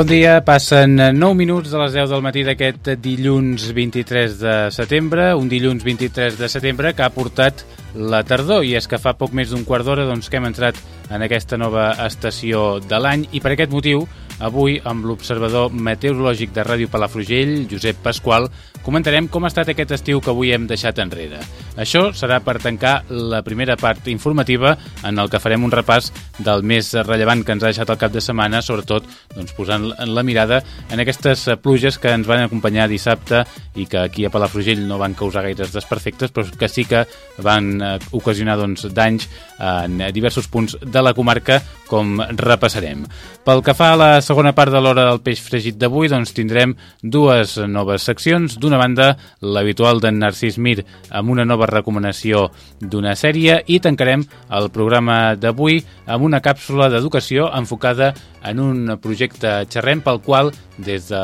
Bon dia, passen 9 minuts de les 10 del matí d'aquest dilluns 23 de setembre, un dilluns 23 de setembre que ha portat la tardor i és que fa poc més d'un quart d'hora doncs, que hem entrat en aquesta nova estació de l'any i per aquest motiu avui amb l'observador meteorològic de Ràdio Palafrugell, Josep Pasqual, comentarem com ha estat aquest estiu que avui hem deixat enrere. Això serà per tancar la primera part informativa en el que farem un repàs del més rellevant que ens ha deixat el cap de setmana, sobretot doncs, posant la mirada en aquestes pluges que ens van acompanyar dissabte i que aquí a Palafrugell no van causar gaires desperfectes, però que sí que van eh, ocasionar doncs, danys en diversos punts de la comarca, com repassarem. Pel que fa a la segona part de l'hora del peix fregit d'avui, doncs tindrem dues noves seccions. D'una banda, l'habitual d'en Narcís Mir amb una nova recomanació d'una sèrie i tancarem el programa d'avui amb una càpsula d'educació enfocada en un projecte xerrem pel qual des de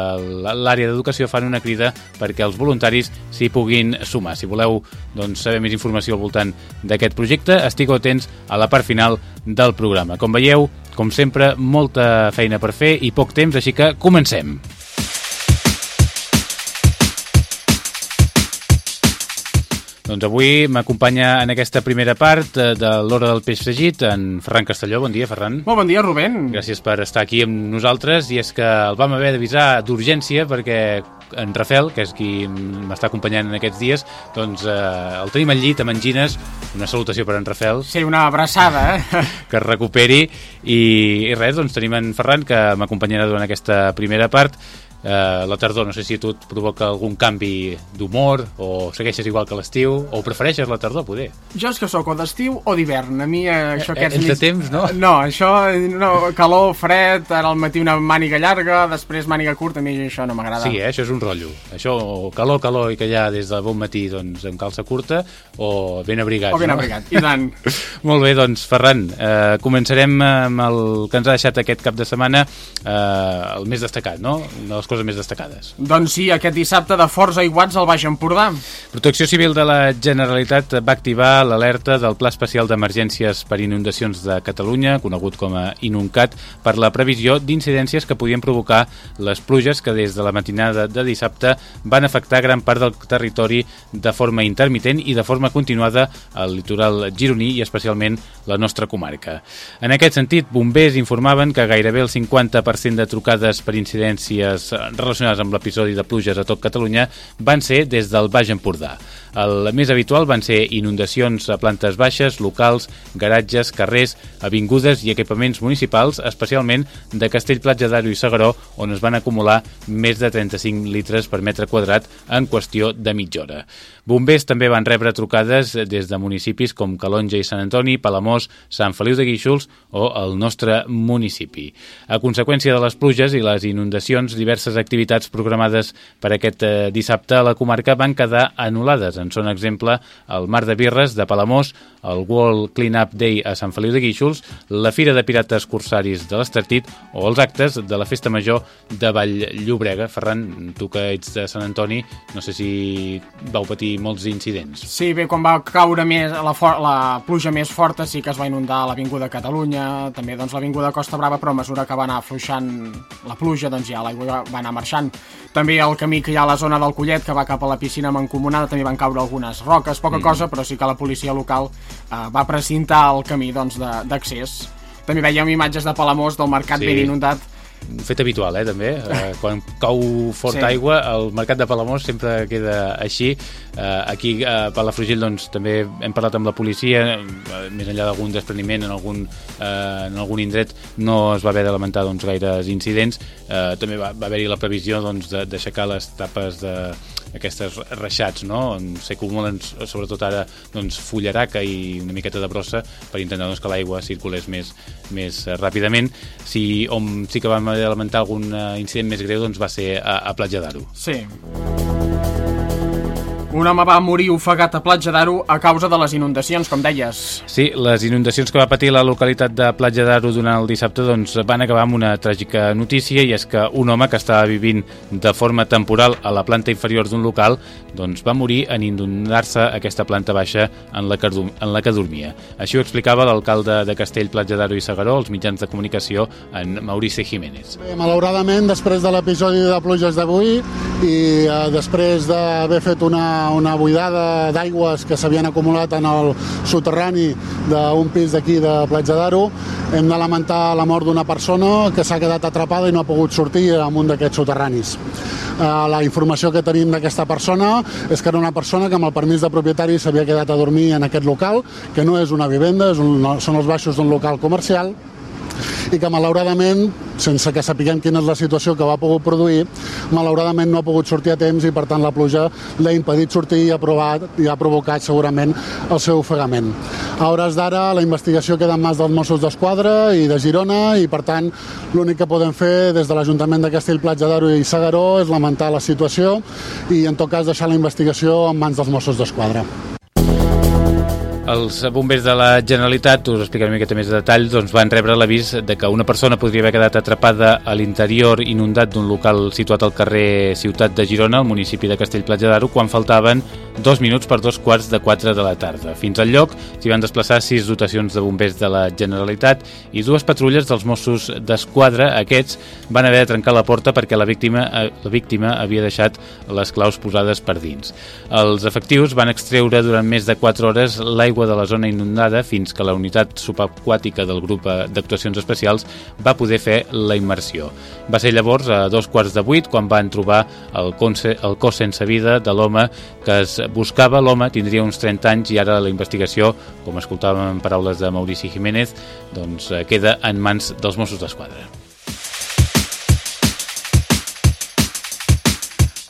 l'àrea d'educació fan una crida perquè els voluntaris s'hi puguin sumar. Si voleu doncs, saber més informació al voltant d'aquest projecte, estigueu atents a la part final del programa. Com veieu, com sempre, molta feina per fer i poc temps, així que comencem. Doncs avui m'acompanya en aquesta primera part eh, de l'Hora del Peix Fregit en Ferran Castelló. Bon dia, Ferran. Molt bon dia, Rubén. Gràcies per estar aquí amb nosaltres i és que el vam haver d'avisar d'urgència perquè en Rafel, que és qui m'està acompanyant en aquests dies, doncs eh, el tenim al llit amb angines. Una salutació per en Rafel. Sí, una abraçada, eh? Que es recuperi. I, i res, doncs tenim en Ferran, que m'acompanyarà durant aquesta primera part eh, la tardor, no sé si a tu et provoca algun canvi d'humor o segueixes igual que l'estiu o prefereixes la tardor, poder. Jo és que sóc o d'estiu o d'hivern, a mi eh, això eh, aquests... Entre temps, no? No, això, no, calor, fred, ara al matí una màniga llarga, després màniga curta, a mi això no m'agrada. Sí, eh, això és un rotllo. Això, calor, calor i que ja des de bon matí doncs, amb calça curta o ben abrigat. O ben no? abrigat, i tant. Molt bé, doncs, Ferran, eh, començarem amb el que ens ha deixat aquest cap de setmana eh, el més destacat, no? Una de les coses més destacades. Doncs sí, aquest dissabte de forts aiguats al Baix Empordà. Protecció Civil de la Generalitat va activar l'alerta del Pla Especial d'Emergències per Inundacions de Catalunya, conegut com a INUNCAT, per la previsió d'incidències que podien provocar les pluges que des de la matinada de dissabte van afectar gran part del territori de forma intermitent i de forma continuada al litoral gironí i especialment la nostra comarca. En aquest sentit, bombers informaven que gairebé el 50% de trucades per incidències relacionades amb l'episodi de pluges a tot Catalunya van ser des del Baix Empordà. El més habitual van ser inundacions a plantes baixes, locals, garatges, carrers, avingudes i equipaments municipals, especialment de Castellplatja d'Aro i Segaró, on es van acumular més de 35 litres per metre quadrat en qüestió de mitja hora. Bombers també van rebre trucades des de municipis com Calonja i Sant Antoni, Palamós, Sant Feliu de Guíxols o el nostre municipi. A conseqüència de les pluges i les inundacions, diverses activitats programades per aquest eh, dissabte a la comarca van quedar anul·lades en són exemple el Mar de Birres de Palamós, el World Clean Up Day a Sant Feliu de Guíxols, la Fira de Pirates Corsaris de l'Estartit o els actes de la Festa Major de Vall Llobrega. Ferran, tu que ets de Sant Antoni, no sé si vau patir molts incidents. Sí, bé, quan va caure més la, la pluja més forta sí que es va inundar l'Avinguda Catalunya, també doncs l'Avinguda Costa Brava, però a mesura que va anar afluixant la pluja, doncs ja l'aigua va anar marxant. També el camí que hi ha a la zona del Collet, que va cap a la piscina mancomunada, també van caure algunes roques, poca mm. cosa, però sí que la policia local eh, va precintar el camí d'accés. Doncs, També veiem imatges de Palamós del mercat sí. ben inundat un fet habitual, eh, també. Eh, quan cau fort sí. aigua, el mercat de Palamós sempre queda així. Eh, aquí a Palafrugell doncs, també hem parlat amb la policia, eh, més enllà d'algun despreniment en algun, eh, en algun indret no es va haver de lamentar doncs, gaires incidents. Eh, també va, va haver-hi la previsió doncs, d'aixecar les tapes de aquestes reixats, no? on s'acumulen sobretot ara doncs, fullaraca i una miqueta de brossa per intentar doncs, que l'aigua circulés més, més ràpidament. Si, on sí que vam haver de lamentar algun uh, incident més greu doncs, va ser a, a Platja d'Aro. Sí. Un home va morir ofegat a Platja d'Aro a causa de les inundacions, com deies. Sí, les inundacions que va patir la localitat de Platja d'Aro durant el dissabte doncs, van acabar amb una tràgica notícia i és que un home que estava vivint de forma temporal a la planta inferior d'un local doncs, va morir en inundar-se aquesta planta baixa en la, que, en la que dormia. Així ho explicava l'alcalde de Castell, Platja d'Aro i Segaró als mitjans de comunicació, en Maurici Jiménez. Bé, malauradament, després de l'episodi de pluges d'avui i eh, després d'haver fet una una buidada d'aigües que s'havien acumulat en el soterrani d'un pis d'aquí de Platja d'Aro. Hem de lamentar la mort d'una persona que s'ha quedat atrapada i no ha pogut sortir en un d'aquests soterranis. Eh, la informació que tenim d'aquesta persona és que era una persona que amb el permís de propietari s'havia quedat a dormir en aquest local, que no és una vivenda, és un, són els baixos d'un local comercial, i que malauradament, sense que sapiguem quina és la situació que va pogut produir, malauradament no ha pogut sortir a temps i per tant la pluja l'ha impedit sortir i ha, provat, i ha provocat segurament el seu ofegament. A hores d'ara la investigació queda en mans dels Mossos d'Esquadra i de Girona i per tant l'únic que podem fer des de l'Ajuntament de Castellplatja d'Aro i Sagaró és lamentar la situació i en tot cas deixar la investigació en mans dels Mossos d'Esquadra. Els bombers de la Generalitat, us explicaré una miqueta més de detall, doncs van rebre l'avís de que una persona podria haver quedat atrapada a l'interior inundat d'un local situat al carrer Ciutat de Girona, al municipi de Castellplatja d'Aro, quan faltaven dos minuts per dos quarts de quatre de la tarda. Fins al lloc s'hi van desplaçar sis dotacions de bombers de la Generalitat i dues patrulles dels Mossos d'Esquadra. Aquests van haver de trencar la porta perquè la víctima, eh, la víctima havia deixat les claus posades per dins. Els efectius van extreure durant més de 4 hores l'aigua de la zona inundada fins que la unitat subaquàtica del grup d'actuacions especials va poder fer la immersió. Va ser llavors a dos quarts de vuit quan van trobar el, el cos sense vida de l'home que es buscava. L'home tindria uns 30 anys i ara la investigació, com escoltàvem en paraules de Maurici Jiménez, doncs queda en mans dels Mossos d'Esquadra.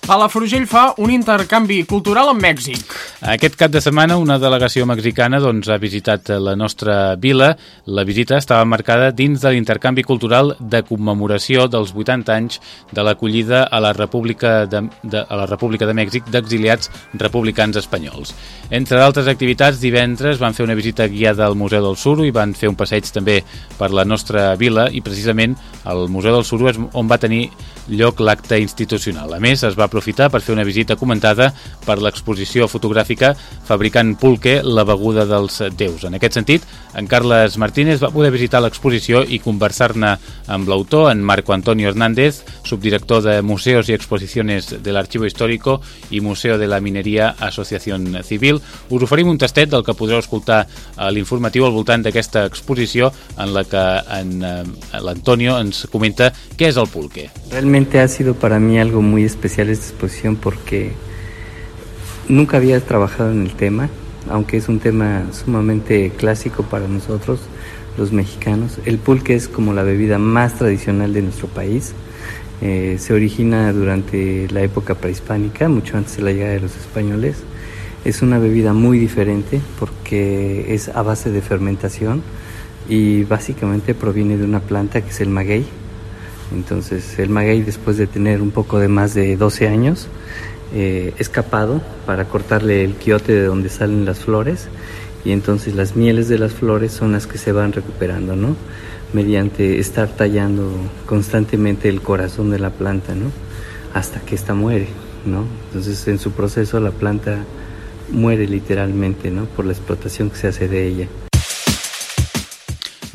Palafrugell fa un intercanvi cultural amb Mèxic. Aquest cap de setmana una delegació mexicana doncs, ha visitat la nostra vila. La visita estava marcada dins de l'intercanvi cultural de commemoració dels 80 anys de l'acollida a la República de, de, a la República de Mèxic d'exiliats republicans espanyols. Entre d'altres activitats, divendres van fer una visita guiada al Museu del Suro i van fer un passeig també per la nostra vila i precisament el Museu del Suro és on va tenir lloc l'acte institucional. A més, es va aprofitar per fer una visita comentada per l'exposició fotogràfica Fabricant Pulque, la beguda dels déus. En aquest sentit, en Carles Martínez va poder visitar l'exposició i conversar-ne amb l'autor, en Marco Antonio Hernández, subdirector de Museos i Exposiciones de l'Arxivo Histórico i Museo de la Mineria Asociación Civil. Us oferim un tastet del que podreu escoltar a l'informatiu al voltant d'aquesta exposició en la que en, eh, l'Antonio ens comenta què és el pulque. Realmente ha sido para mí algo muy especial esta exposición porque nunca había trabajado en el tema, aunque es un tema sumamente clásico para nosotros, los mexicanos. El pulque es como la bebida más tradicional de nuestro país. Eh, se origina durante la época prehispánica, mucho antes de la llegada de los españoles. Es una bebida muy diferente porque es a base de fermentación y básicamente proviene de una planta que es el maguey entonces el maguey después de tener un poco de más de 12 años eh, es capado para cortarle el quiote de donde salen las flores y entonces las mieles de las flores son las que se van recuperando, ¿no? Mediante estar tallando constantemente el corazón de la planta, ¿no? Hasta que ésta muere, ¿no? Entonces en su proceso la planta muere literalmente, ¿no? Por la explotación que se hace de ella.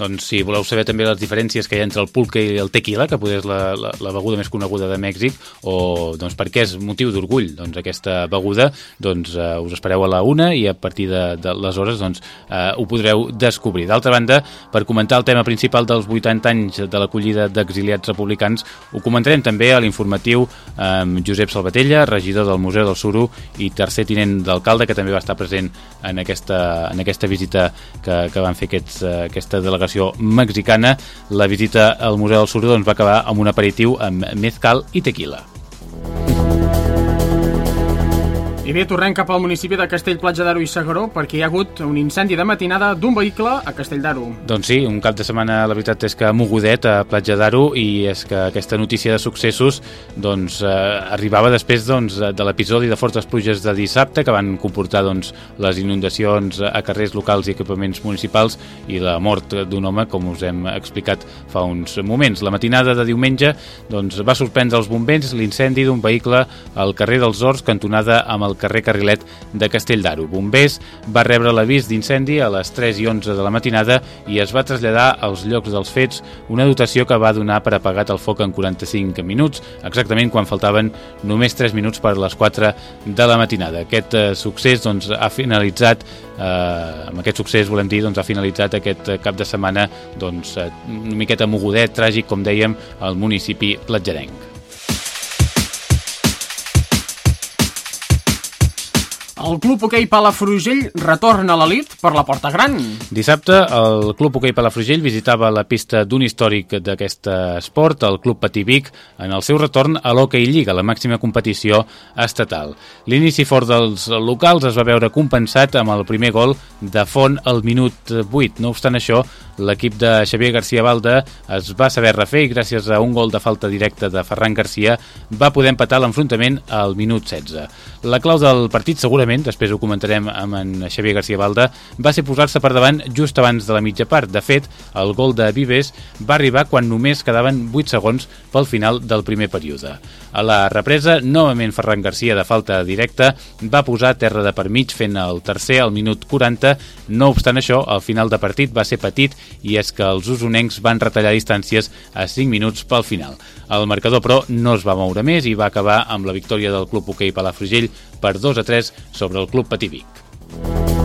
Doncs si voleu saber també les diferències que hi ha entre el pulque i el tequila, que potser és la, la, la beguda més coneguda de Mèxic, o doncs, per què és motiu d'orgull doncs, aquesta beguda, doncs eh, us espereu a la una i a partir de, de les hores doncs, eh, ho podreu descobrir. D'altra banda, per comentar el tema principal dels 80 anys de l'acollida d'exiliats republicans, ho comentarem també a l'informatiu amb Josep Salvatella, regidor del Museu del Suro i tercer tinent d'alcalde, que també va estar present en aquesta, en aquesta visita que, que van fer aquests, eh, aquesta delegació delegació mexicana. La visita al Museu del Suro doncs, va acabar amb un aperitiu amb mezcal i tequila. I bé, tornem cap al municipi de Castell, Platja d'Aro i Segaró perquè hi ha hagut un incendi de matinada d'un vehicle a Castell d'Aro. Doncs sí, un cap de setmana la veritat és que mogudet a Platja d'Aro i és que aquesta notícia de successos doncs, eh, arribava després doncs, de l'episodi de fortes pluges de dissabte que van comportar doncs, les inundacions a carrers locals i equipaments municipals i la mort d'un home, com us hem explicat fa uns moments. La matinada de diumenge doncs, va sorprendre els bombers l'incendi d'un vehicle al carrer dels Horts, cantonada amb el carrer Carrilet de Castell d'Aro. Bombers va rebre l'avís d'incendi a les 3 i 11 de la matinada i es va traslladar als llocs dels fets una dotació que va donar per apagat el foc en 45 minuts, exactament quan faltaven només 3 minuts per les 4 de la matinada. Aquest eh, succés doncs, ha finalitzat, eh, amb aquest succés volem dir, doncs, ha finalitzat aquest cap de setmana doncs, eh, una miqueta mogudet, tràgic, com dèiem, al municipi platjarenc. El Club Hoquei Palafrugell retorna a l'elit per la Porta Gran. Dissabte, el Club Hoquei Palafrugell visitava la pista d'un històric d'aquest esport, el Club Patí Vic, en el seu retorn a l'Hockey Lliga, la màxima competició estatal. L'inici fort dels locals es va veure compensat amb el primer gol de Font al minut 8. No obstant això, l'equip de Xavier García Balda es va saber refer i gràcies a un gol de falta directa de Ferran Garcia va poder empatar l'enfrontament al minut 16. La clau del partit segurament després ho comentarem amb en Xavier García Balda, va ser posar-se per davant just abans de la mitja part. De fet, el gol de Vives va arribar quan només quedaven 8 segons pel final del primer període. A la represa, novament Ferran Garcia de falta directa va posar terra de per mig fent el tercer al minut 40. No obstant això, el final de partit va ser petit i és que els usonencs van retallar distàncies a 5 minuts pel final. El marcador, però, no es va moure més i va acabar amb la victòria del Club Hoquei Palafrugell per 2 a 3 sobre el Club Pativic.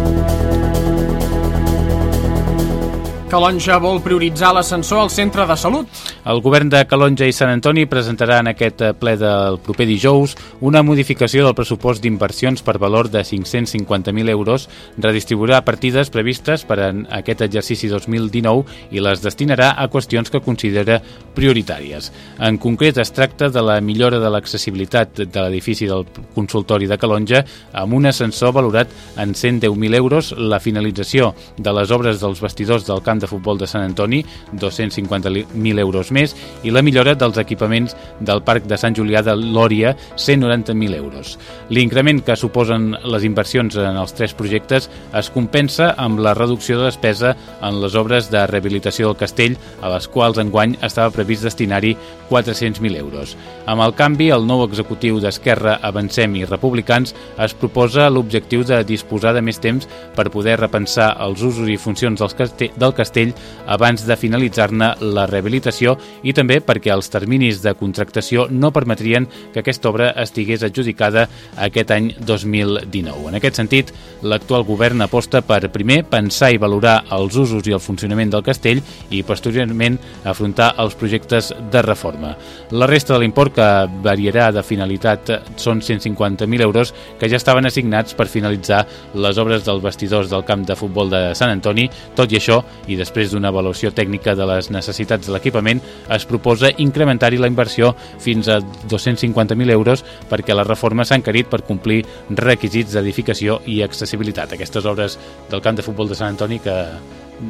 Calonja vol prioritzar l'ascensor al centre de salut. El govern de Calonja i Sant Antoni presentarà en aquest ple del proper dijous una modificació del pressupost d'inversions per valor de 550.000 euros, redistribuirà partides previstes per a aquest exercici 2019 i les destinarà a qüestions que considera prioritàries. En concret, es tracta de la millora de l'accessibilitat de l'edifici del consultori de Calonja amb un ascensor valorat en 110.000 euros, la finalització de les obres dels vestidors del camp camp de futbol de Sant Antoni, 250.000 euros més, i la millora dels equipaments del Parc de Sant Julià de Lòria, 190.000 euros. L'increment que suposen les inversions en els tres projectes es compensa amb la reducció de despesa en les obres de rehabilitació del castell, a les quals enguany estava previst destinar-hi 400.000 euros. Amb el canvi, el nou executiu d'Esquerra, Avancem i Republicans es proposa l'objectiu de disposar de més temps per poder repensar els usos i funcions del castell castell abans de finalitzar-ne la rehabilitació i també perquè els terminis de contractació no permetrien que aquesta obra estigués adjudicada aquest any 2019. En aquest sentit, l'actual govern aposta per primer pensar i valorar els usos i el funcionament del castell i posteriorment afrontar els projectes de reforma. La resta de l'import que variarà de finalitat són 150.000 euros que ja estaven assignats per finalitzar les obres dels vestidors del camp de futbol de Sant Antoni. Tot i això, i després d'una avaluació tècnica de les necessitats de l'equipament, es proposa incrementar-hi la inversió fins a 250.000 euros perquè la reforma s'ha encarit per complir requisits d'edificació i accessibilitat. Aquestes obres del camp de futbol de Sant Antoni que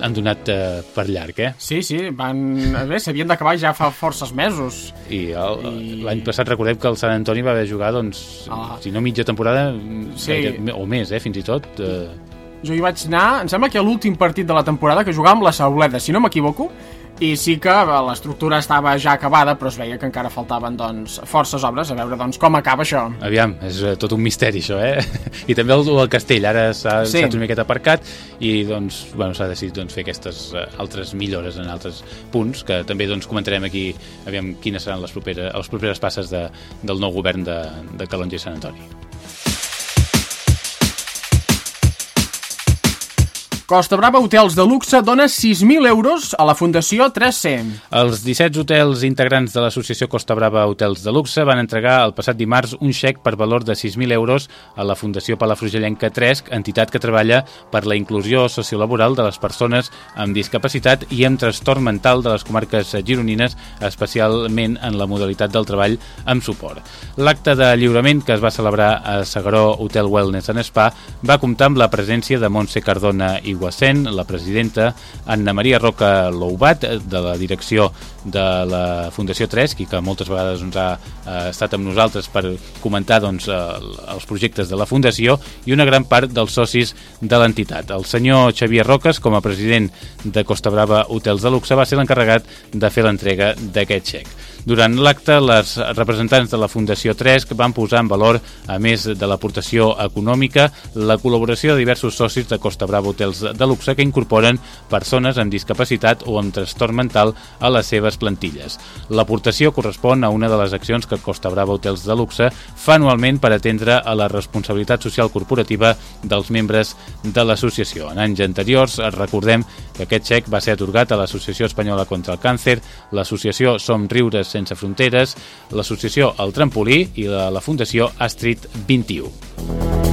han donat eh, per llarg, eh? Sí, sí, van... bé, s'havien d'acabar ja fa forces mesos. I l'any I... passat recordem que el Sant Antoni va haver jugar, doncs, ah. si no mitja temporada, sí. gaire, o més, eh, fins i tot. Eh... Jo hi vaig anar, em sembla que l'últim partit de la temporada que jugàvem la Sauleda, si no m'equivoco, i sí que eh, l'estructura estava ja acabada, però es veia que encara faltaven doncs, forces obres, a veure doncs, com acaba això. Aviam, és eh, tot un misteri això, eh? I també el, el castell, ara s'ha Sí. sí. una miqueta aparcat i doncs, bueno, s'ha decidit doncs, fer aquestes uh, altres millores en altres punts que també doncs, comentarem aquí aviam quines seran les properes, les properes passes de, del nou govern de, de Calonge i Sant Antoni. Costa Brava Hotels de Luxe dona 6.000 euros a la Fundació 3C. Els 17 hotels integrants de l'associació Costa Brava Hotels de Luxe van entregar el passat dimarts un xec per valor de 6.000 euros a la Fundació Palafrugellenca 3, entitat que treballa per la inclusió sociolaboral de les persones amb discapacitat i amb trastorn mental de les comarques gironines, especialment en la modalitat del treball amb suport. L'acte de lliurament que es va celebrar a Segaró Hotel Wellness and Spa va comptar amb la presència de Montse Cardona i Guascent, la presidenta, Anna Maria Roca Loubat, de la direcció de la Fundació 3, qui que moltes vegades doncs, ha eh, estat amb nosaltres per comentar doncs, eh, els projectes de la Fundació, i una gran part dels socis de l'entitat. El senyor Xavier Roques, com a president de Costa Brava Hotels de Luxe, va ser l'encarregat de fer l'entrega d'aquest xec. Durant l'acte, les representants de la Fundació 3 van posar en valor, a més de l'aportació econòmica, la col·laboració de diversos socis de Costa Brava Hotels de Luxe que incorporen persones amb discapacitat o amb trastorn mental a les seves plantilles. L'aportació correspon a una de les accions que Costa Brava Hotels de Luxe fa anualment per atendre a la responsabilitat social corporativa dels membres de l'associació. En anys anteriors, recordem que aquest xec va ser atorgat a l'Associació Espanyola contra el Càncer, l'Associació Som Riures Sense Fronteres, l'Associació El Trampolí i la, la Fundació Astrid 21.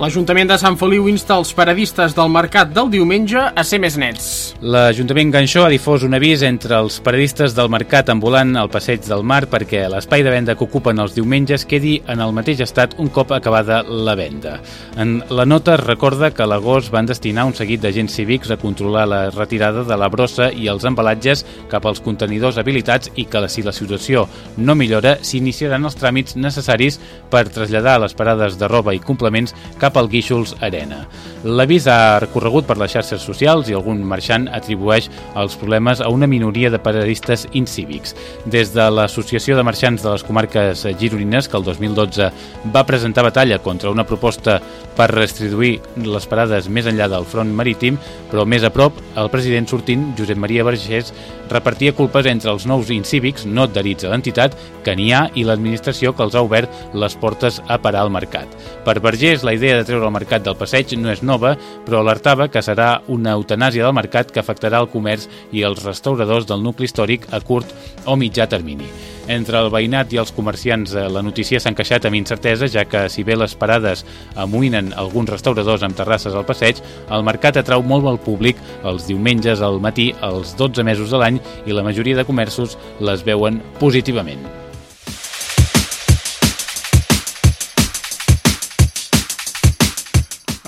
L'Ajuntament de Sant Feliu insta els paradistes del mercat del diumenge a ser més nets. L'Ajuntament Ganxó ha difós un avís entre els paradistes del mercat ambulant al passeig del mar perquè l'espai de venda que ocupen els diumenges quedi en el mateix estat un cop acabada la venda. En la nota es recorda que a l'agost van destinar un seguit d'agents cívics a controlar la retirada de la brossa i els embalatges cap als contenidors habilitats i que si la situació no millora s'iniciaran els tràmits necessaris per traslladar les parades de roba i complements cap al Guíxols Arena. L'avís ha recorregut per les xarxes socials i algun marxant atribueix els problemes a una minoria de paradistes incívics. Des de l'Associació de Marxants de les Comarques Gironines, que el 2012 va presentar batalla contra una proposta per restribuir les parades més enllà del front marítim, però més a prop, el president sortint, Josep Maria Vergés, repartia culpes entre els nous incívics no adherits a l'entitat, que n'hi ha, i l'administració que els ha obert les portes a parar al mercat. Per Vergés, la idea de treure el mercat del passeig no és nova, però alertava que serà una eutanàsia del mercat que afectarà el comerç i els restauradors del nucli històric a curt o mitjà termini. Entre el veïnat i els comerciants eh, la notícia s'ha encaixat amb incertesa, ja que si bé les parades amoïnen alguns restauradors amb terrasses al passeig, el mercat atrau molt el públic els diumenges al matí els 12 mesos de l'any i la majoria de comerços les veuen positivament.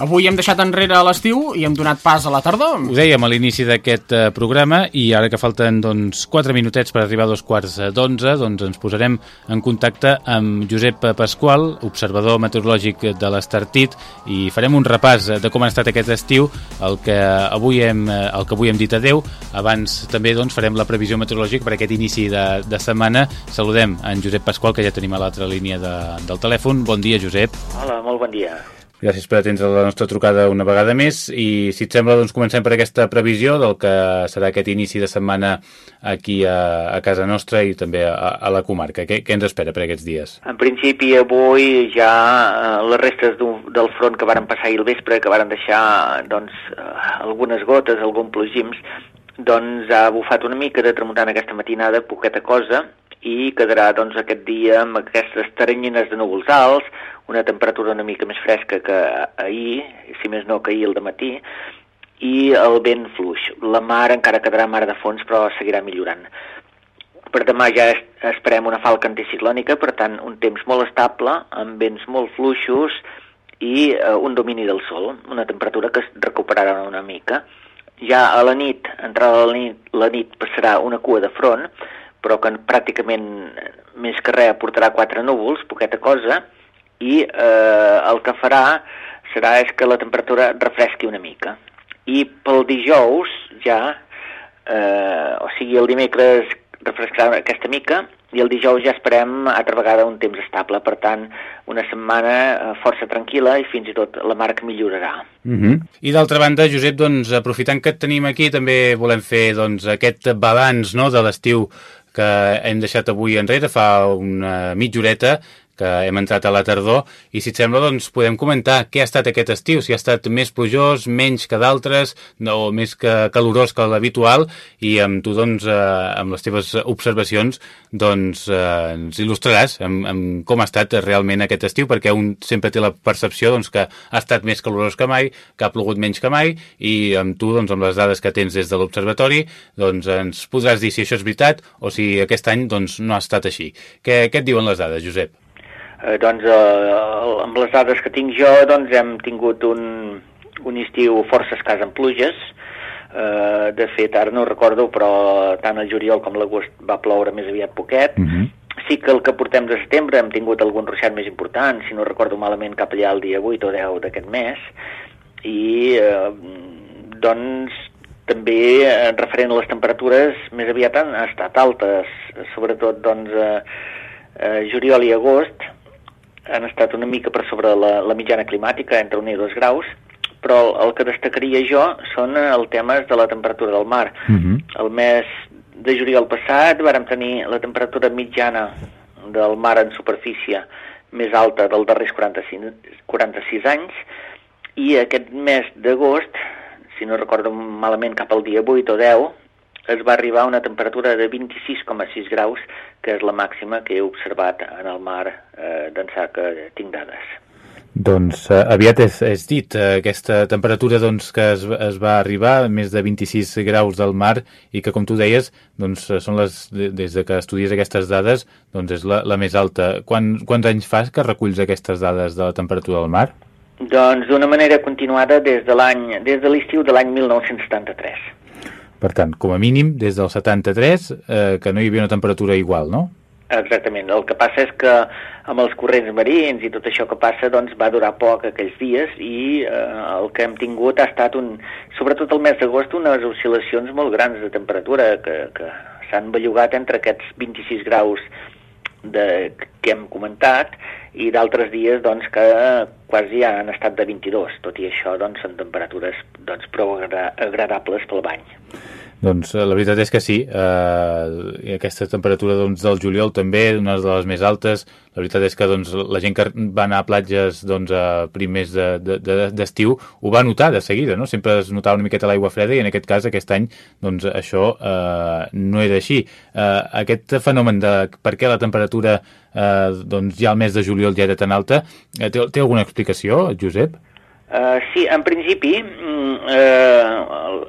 Avui hem deixat enrere l'estiu i hem donat pas a la tardor. Ho dèiem a l'inici d'aquest eh, programa i ara que falten doncs, 4 minutets per arribar a dos quarts d'onze, doncs ens posarem en contacte amb Josep Pasqual, observador meteorològic de l'Estartit i farem un repàs de com ha estat aquest estiu, el que avui hem, eh, el que avui hem dit adeu. Abans també doncs, farem la previsió meteorològica per aquest inici de, de setmana. Saludem en Josep Pasqual, que ja tenim a l'altra línia de, del telèfon. Bon dia, Josep. Hola, molt bon dia. Gràcies per atendre la nostra trucada una vegada més i si et sembla doncs comencem per aquesta previsió del que serà aquest inici de setmana aquí a, a casa nostra i també a, a la comarca. Què, què ens espera per aquests dies? En principi, avui ja eh, les restes del front que varen passar ahir al vespre, que varen deixar doncs, eh, algunes gotes, algun plogims, doncs ha bufat una mica de tramuntana aquesta matinada, poqueta cosa, i quedarà doncs, aquest dia amb aquestes teranyines de núvols alts, una temperatura una mica més fresca que ahir, si més no que ahir al matí, i el vent fluix. La mar encara quedarà mar de fons, però seguirà millorant. Per demà ja es, esperem una falca anticiclònica, per tant, un temps molt estable, amb vents molt fluixos i eh, un domini del sol, una temperatura que es recuperarà una mica. Ja a la nit, entrada la nit, la nit passarà una cua de front, però que pràcticament eh, més que res portarà quatre núvols, poqueta cosa, i eh, el que farà serà és que la temperatura refresqui una mica i pel dijous ja, eh, o sigui, el dimecres refrescarà aquesta mica i el dijous ja esperem altra vegada un temps estable, per tant, una setmana eh, força tranquil·la i fins i tot la marca millorarà. Uh -huh. I d'altra banda, Josep, doncs, aprofitant que et tenim aquí, també volem fer doncs, aquest balanç no, de l'estiu que hem deixat avui enrere fa una mitja horeta que hem entrat a la tardor i si et sembla doncs podem comentar què ha estat aquest estiu, si ha estat més plujós, menys que d'altres o més que calorós que l'habitual i amb tu doncs eh, amb les teves observacions doncs eh, ens il·lustraràs amb, amb com ha estat realment aquest estiu perquè un sempre té la percepció doncs, que ha estat més calorós que mai, que ha plogut menys que mai i amb tu doncs amb les dades que tens des de l'observatori doncs ens podràs dir si això és veritat o si aquest any doncs no ha estat així. Què, què et diuen les dades, Josep? Eh, doncs eh, amb les dades que tinc jo doncs hem tingut un, un estiu força escàs en pluges. Eh, de fet ara no recordo però tant el juliol com l'agost va ploure més aviat poquet. Uh -huh. sí que el que portem de setembre hem tingut algun ruixat més important si no recordo malament cap allà el dia 8 o 10 d'aquest mes. I eh, doncs també eh, referent a les temperatures més aviat han estat altes sobretot doncs eh, eh, juliol i agost han estat una mica per sobre la, la mitjana climàtica, entre 1 i 2 graus, però el, el que destacaria jo són eh, el temes de la temperatura del mar. Uh -huh. El mes de juliol passat vàrem tenir la temperatura mitjana del mar en superfície més alta dels darrers 45, 46 anys i aquest mes d'agost, si no recordo malament cap al dia 8 o 10, es va arribar a una temperatura de 26,6 graus, que és la màxima que he observat en el mar eh, d'ençà que tinc dades. Doncs eh, aviat és, és dit, eh, aquesta temperatura doncs, que es, es va arribar, més de 26 graus del mar, i que, com tu deies, doncs, eh, són les, de- des de que estudies aquestes dades, doncs és la, la més alta. Quan, quants anys fas que reculls aquestes dades de la temperatura del mar? Doncs d'una manera continuada des de l'estiu de l'any 1973. Per tant, com a mínim, des del 73, eh, que no hi havia una temperatura igual, no? Exactament. El que passa és que amb els corrents marins i tot això que passa doncs va durar poc aquells dies i eh, el que hem tingut ha estat, un, sobretot el mes d'agost, unes oscil·lacions molt grans de temperatura que, que s'han bellugat entre aquests 26 graus de, que hem comentat i d'altres dies doncs, que quasi han estat de 22. Tot i això doncs, són temperatures doncs, prou agra agradables pel bany. Doncs eh, la veritat és que sí, eh, aquesta temperatura doncs, del juliol també, una de les més altes, la veritat és que doncs, la gent que va anar a platges doncs, a primers d'estiu de, de, d'estiu ho va notar de seguida, no? sempre es notava una miqueta l'aigua freda i en aquest cas aquest any doncs, això eh, no era així. Eh, aquest fenomen de per què la temperatura eh, doncs, ja al mes de juliol ja era tan alta, eh, té, té alguna explicació, Josep? Uh, sí, en principi, el-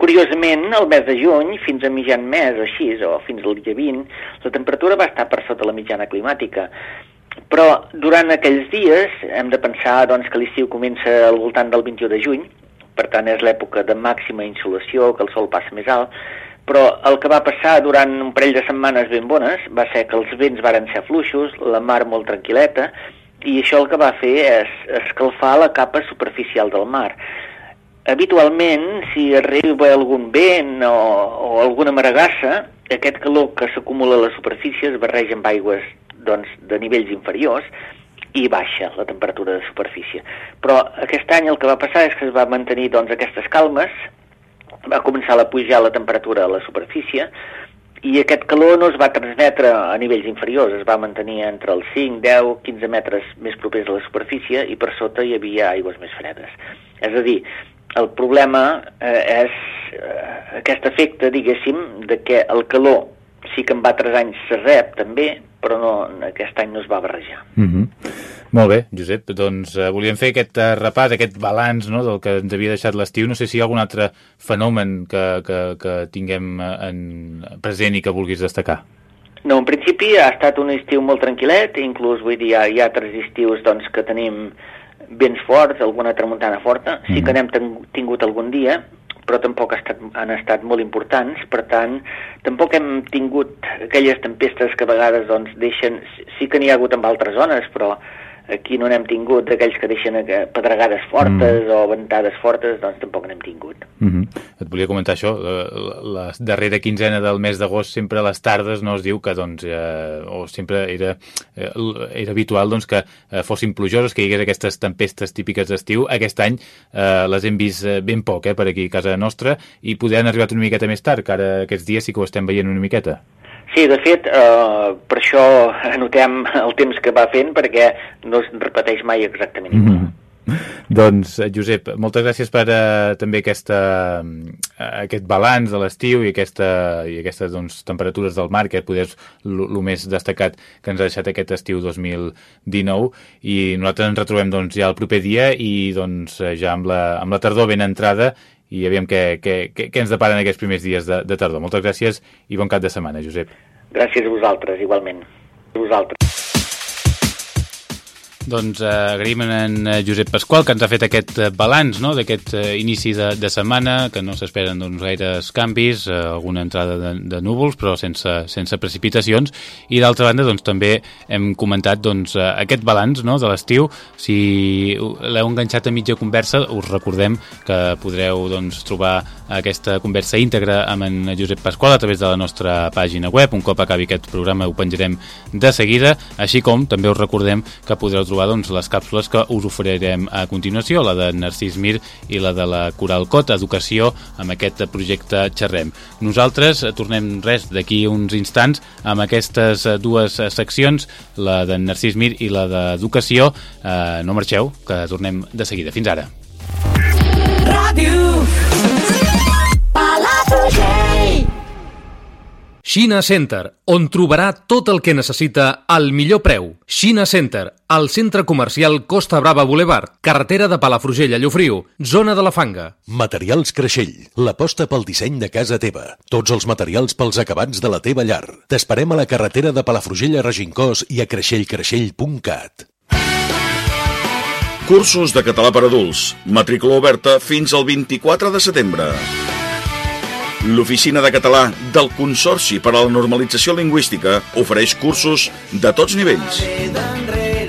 curiosament, el mes de juny, fins a mitjan mes així, o fins al dia 20, la temperatura va estar per sota la mitjana climàtica. Però durant aquells dies hem de pensar doncs, que l'estiu comença al voltant del 21 de juny, per tant és l'època de màxima insolació, que el sol passa més alt, però el que va passar durant un parell de setmanes ben bones va ser que els vents varen ser fluixos, la mar molt tranquil·leta, i això el que va fer és escalfar la capa superficial del mar. Habitualment, si arriba algun vent o, o alguna maregassa, aquest calor que s'acumula a la superfície es barreja amb aigües doncs, de nivells inferiors i baixa la temperatura de superfície. Però aquest any el que va passar és que es va mantenir doncs, aquestes calmes, va començar a pujar la temperatura a la superfície i aquest calor no es va transmetre a nivells inferiors, es va mantenir entre els 5, 10, 15 metres més propers a la superfície i per sota hi havia aigües més fredes. És a dir, el problema eh, és eh, aquest efecte, diguéssim, de que el calor sí que en altres anys se rep també, però no, aquest any no es va barrejar. Mm -hmm. Molt bé, Josep, doncs eh, volíem fer aquest eh, repàs, aquest balanç no, del que ens havia deixat l'estiu. No sé si hi ha algun altre fenomen que, que, que tinguem eh, en present i que vulguis destacar. No, en principi ha estat un estiu molt tranquil·let, inclús vull dir, hi ha, hi ha altres estius doncs, que tenim vents forts, alguna tramuntana forta, sí que n'hem ten- tingut algun dia, però tampoc ha estat, han estat molt importants, per tant, tampoc hem tingut aquelles tempestes que a vegades doncs, deixen... Sí que n'hi ha hagut en altres zones, però aquí no n'hem tingut d'aquells que deixen eh, pedregades fortes mm. o ventades fortes, doncs tampoc n'hem tingut. Mm -hmm. Et volia comentar això, la, la darrera quinzena del mes d'agost sempre a les tardes no es diu que doncs, eh, o sempre era, eh, era habitual doncs, que eh, fossin plujoses, que hi hagués aquestes tempestes típiques d'estiu. Aquest any eh, les hem vist eh, ben poc eh, per aquí a casa nostra i poder han arribat una miqueta més tard, que ara aquests dies sí que ho estem veient una miqueta. Sí, de fet, eh, per això anotem el temps que va fent, perquè no es repeteix mai exactament igual. Mm -hmm. Doncs, eh, Josep, moltes gràcies per uh, també aquesta, uh, aquest balanç de l'estiu i, aquesta, i aquestes doncs, temperatures del mar, que poder el més destacat que ens ha deixat aquest estiu 2019 i nosaltres ens retrobem doncs, ja el proper dia i doncs, ja amb la, amb la tardor ben entrada i aviam què, què, què, què ens deparen aquests primers dies de, de tardor. Moltes gràcies i bon cap de setmana, Josep. Gràcies a vosaltres, igualment. A vosaltres. Doncs eh, agraïm en eh, Josep Pasqual que ens ha fet aquest eh, balanç no? d'aquest eh, inici de, de setmana, que no s'esperen doncs, gaires canvis, eh, alguna entrada de, de núvols, però sense, sense precipitacions, i d'altra banda doncs, també hem comentat doncs, eh, aquest balanç no? de l'estiu. Si l'heu enganxat a mitja conversa, us recordem que podreu doncs, trobar aquesta conversa íntegra amb en Josep Pasqual a través de la nostra pàgina web. Un cop acabi aquest programa ho penjarem de seguida, així com també us recordem que podreu trobar trobar doncs, les càpsules que us oferirem a continuació, la de Narcís Mir i la de la Coral Cot, Educació, amb aquest projecte Xerrem. Nosaltres tornem res d'aquí uns instants amb aquestes dues seccions, la de Narcís Mir i la d'Educació. Eh, no marxeu, que tornem de seguida. Fins ara. Ràdio Xina Center, on trobarà tot el que necessita al millor preu. Xina Center, al centre comercial Costa Brava Boulevard, carretera de Palafrugell a Llofriu, zona de la Fanga. Materials Creixell, l'aposta pel disseny de casa teva. Tots els materials pels acabats de la teva llar. T'esperem a la carretera de Palafrugell a Regincós i a creixellcreixell.cat. Cursos de català per adults. Matrícula oberta fins al 24 de setembre. L'Oficina de Català del Consorci per a la Normalització Lingüística ofereix cursos de tots nivells.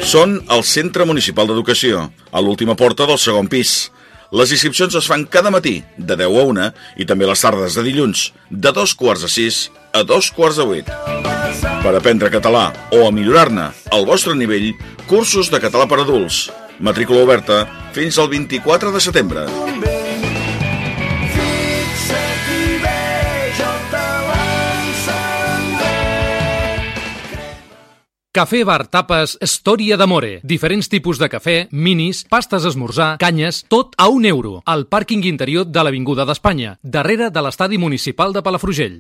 Són al Centre Municipal d'Educació, a l'última porta del segon pis. Les inscripcions es fan cada matí, de 10 a 1, i també les tardes de dilluns, de dos quarts a 6 a dos quarts de 8. Per aprendre català o a millorar-ne al vostre nivell, cursos de català per adults. Matrícula oberta fins al 24 de setembre. Cafè Bar Tapes Storia d'Amore. Diferents tipus de cafè, minis, pastes esmorzar, canyes, tot a un euro. Al pàrquing interior de l'Avinguda d'Espanya, darrere de l'estadi municipal de Palafrugell.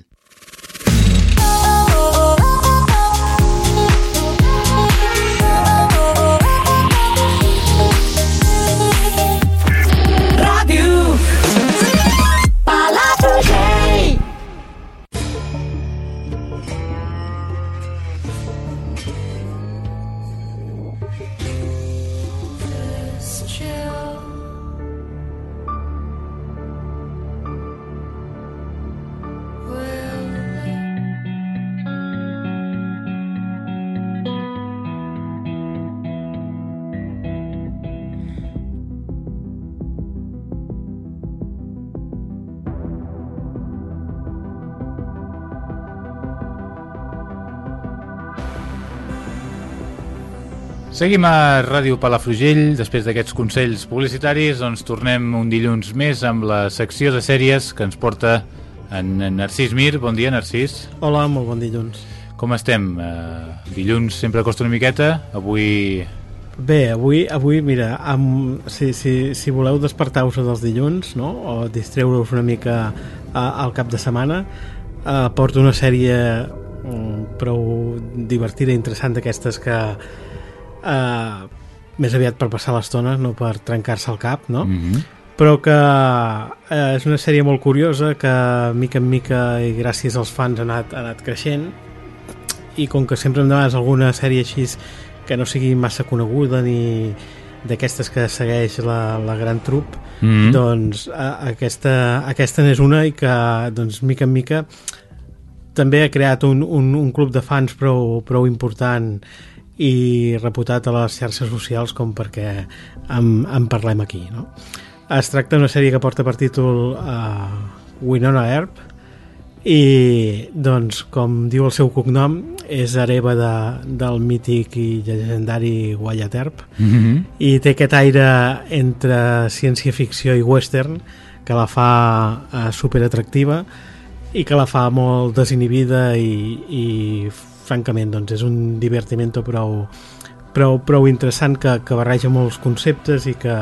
Seguim a Ràdio Palafrugell. Després d'aquests consells publicitaris, doncs tornem un dilluns més amb la secció de sèries que ens porta en Narcís Mir. Bon dia, Narcís. Hola, molt bon dilluns. Com estem? Uh, dilluns sempre costa una miqueta. Avui... Bé, avui, avui mira, amb, si, si, si voleu despertar-vos dels dilluns no? o distreure-us una mica al cap de setmana, uh, porto una sèrie um, prou divertida i interessant d'aquestes que eh, més aviat per passar l'estona, no per trencar-se el cap, no? Mm -hmm. Però que eh, és una sèrie molt curiosa que mica en mica i gràcies als fans ha anat, ha anat creixent i com que sempre em demanes alguna sèrie així que no sigui massa coneguda ni d'aquestes que segueix la, la gran trup mm -hmm. doncs a, aquesta, aquesta n'és una i que doncs mica en mica també ha creat un, un, un club de fans prou, prou important i reputat a les xarxes socials com perquè en, en parlem aquí no? es tracta d'una sèrie que porta per títol uh, Winona Earp i doncs com diu el seu cognom és hereva de, del mític i legendari Wyatt Earp Mm -hmm. i té aquest aire entre ciència-ficció i western que la fa eh, superatractiva i que la fa molt desinhibida i, i francament doncs és un divertimento prou, prou, prou interessant que, que barreja molts conceptes i que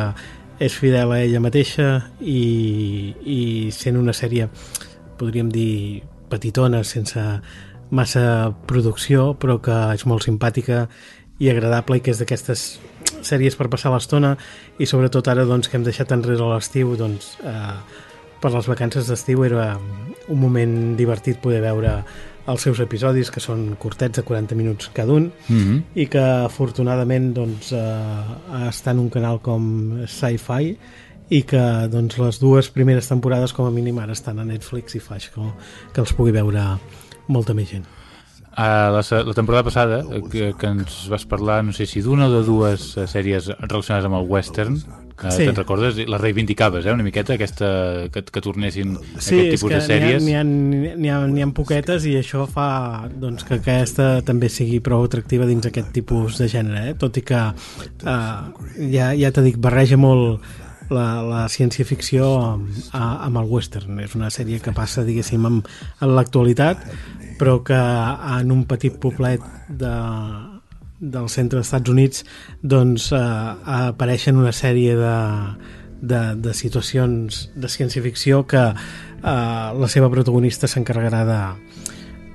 és fidel a ella mateixa i, i sent una sèrie podríem dir petitona sense massa producció però que és molt simpàtica i agradable i que és d'aquestes sèries per passar l'estona i sobretot ara doncs, que hem deixat enrere l'estiu doncs, eh, per les vacances d'estiu era un moment divertit poder veure els seus episodis que són curtets de 40 minuts cada un Mm -hmm. i que afortunadament doncs, eh, està en un canal com Sci-Fi i que doncs, les dues primeres temporades com a mínim ara estan a Netflix i fa això que els pugui veure molta més gent Uh, la, la temporada passada eh, que, que ens vas parlar, no sé si d'una o de dues eh, sèries relacionades amb el western uh, Sí. te'n recordes? Les reivindicaves, eh, una miqueta aquesta, que, que tornessin Sí, aquest és tipus que de sèries n'hi ha, n'hi ha, ha, n'hi ha poquetes i això fa doncs, que aquesta també sigui prou atractiva dins aquest tipus de gènere, eh? tot i que eh, ja, ja t'he dit, barreja molt la, la ciència-ficció amb, amb el western. És una sèrie que passa, diguéssim, en, en l'actualitat, però que en un petit poblet de, del centre dels Estats Units doncs eh, apareixen una sèrie de, de, de situacions de ciència-ficció que eh, la seva protagonista s'encarregarà de,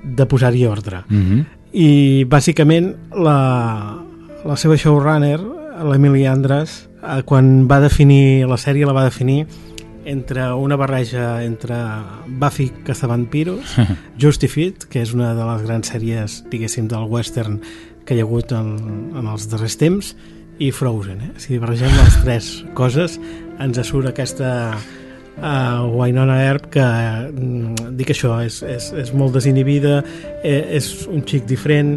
de posar-hi ordre. Mm -hmm. I bàsicament la, la seva showrunner, l'Emily Andras, eh, quan va definir la sèrie la va definir entre una barreja entre Buffy Cazavampiros, Justified, que és una de les grans sèries, diguéssim, del western que hi ha hagut en, en els darrers temps, i Frozen. Eh? Si barregem les tres coses, ens surt aquesta uh, Winona Earp que mm, dic això, és, és, és molt desinhibida eh, és un xic diferent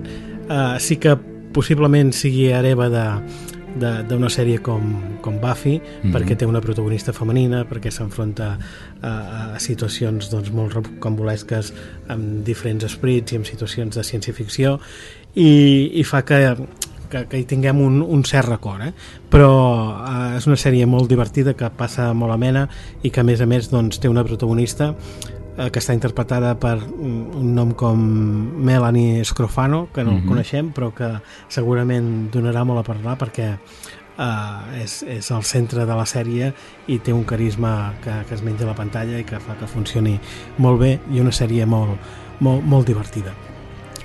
uh, sí que possiblement sigui hereva de- d'una sèrie com, com Buffy Mhm. perquè té una protagonista femenina perquè s'enfronta a, a situacions doncs, molt rocambolesques amb diferents esprits i amb situacions de ciència-ficció i, i fa que que, que hi tinguem un, un cert record eh? però eh, és una sèrie molt divertida que passa molt amena i que a més a més doncs, té una protagonista que està interpretada per un, nom com Melanie Scrofano que no mm. -hmm. coneixem però que segurament donarà molt a parlar perquè eh, és, és el centre de la sèrie i té un carisma que, que es menja a la pantalla i que fa que funcioni molt bé i una sèrie molt, molt, molt divertida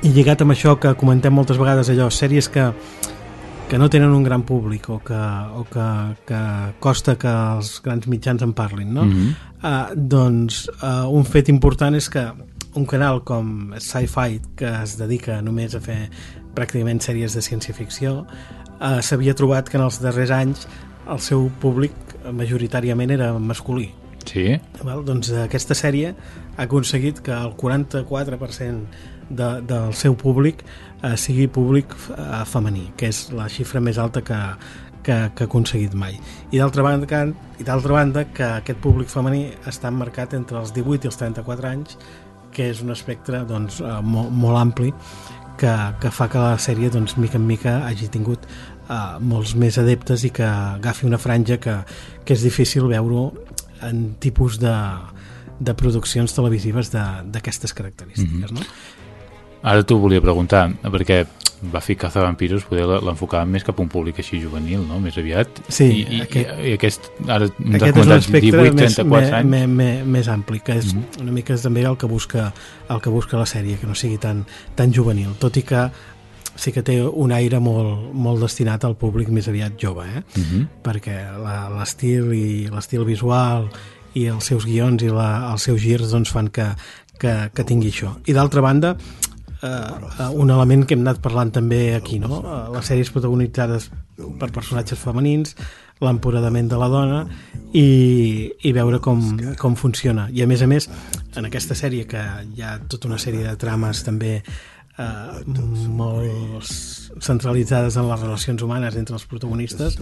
i lligat amb això que comentem moltes vegades allò, sèries que que no tenen un gran públic o que, o que, que costa que els grans mitjans en parlin no? Mhm. uh, doncs uh, un fet important és que un canal com Sci-Fi que es dedica només a fer pràcticament sèries de ciència-ficció uh, s'havia trobat que en els darrers anys el seu públic majoritàriament era masculí Sí? Val? Doncs aquesta sèrie ha aconseguit que el 44% de, del seu públic eh, sigui públic eh, femení, que és la xifra més alta que, que, que ha aconseguit mai. I d'altra banda, que, i d'altra banda que aquest públic femení està marcat entre els 18 i els 34 anys, que és un espectre doncs, eh, molt, molt ampli que, que fa que la sèrie doncs, mica en mica hagi tingut uh, molts més adeptes i que agafi una franja que, que és difícil veure en tipus de, de produccions televisives d'aquestes característiques. no? Ara t'ho volia preguntar, perquè Buffy Cazavampiros poder l- l'enfocàvem més cap a un públic així juvenil, no? Més aviat. Sí, I, i, aquest- i, aquest, ara ens has Aquest és comentat l'aspecte 18, més, 34 més, anys. més, més, més ampli, que és Mhm. una mica és també el que busca el que busca la sèrie, que no sigui tan, tan juvenil, tot i que sí que té un aire molt, molt destinat al públic més aviat jove, eh? Mhm. perquè la- l'estil i l'estil visual i els seus guions i la, els seus girs doncs, fan que, que, que tingui això. I d'altra banda, eh, un element que hem anat parlant també aquí, no? Eh, les sèries protagonitzades per personatges femenins, l'empoderament de la dona i, i veure com, com funciona. I a més a més, en aquesta sèrie que hi ha tota una sèrie de trames també eh, molt centralitzades en les relacions humanes entre els protagonistes,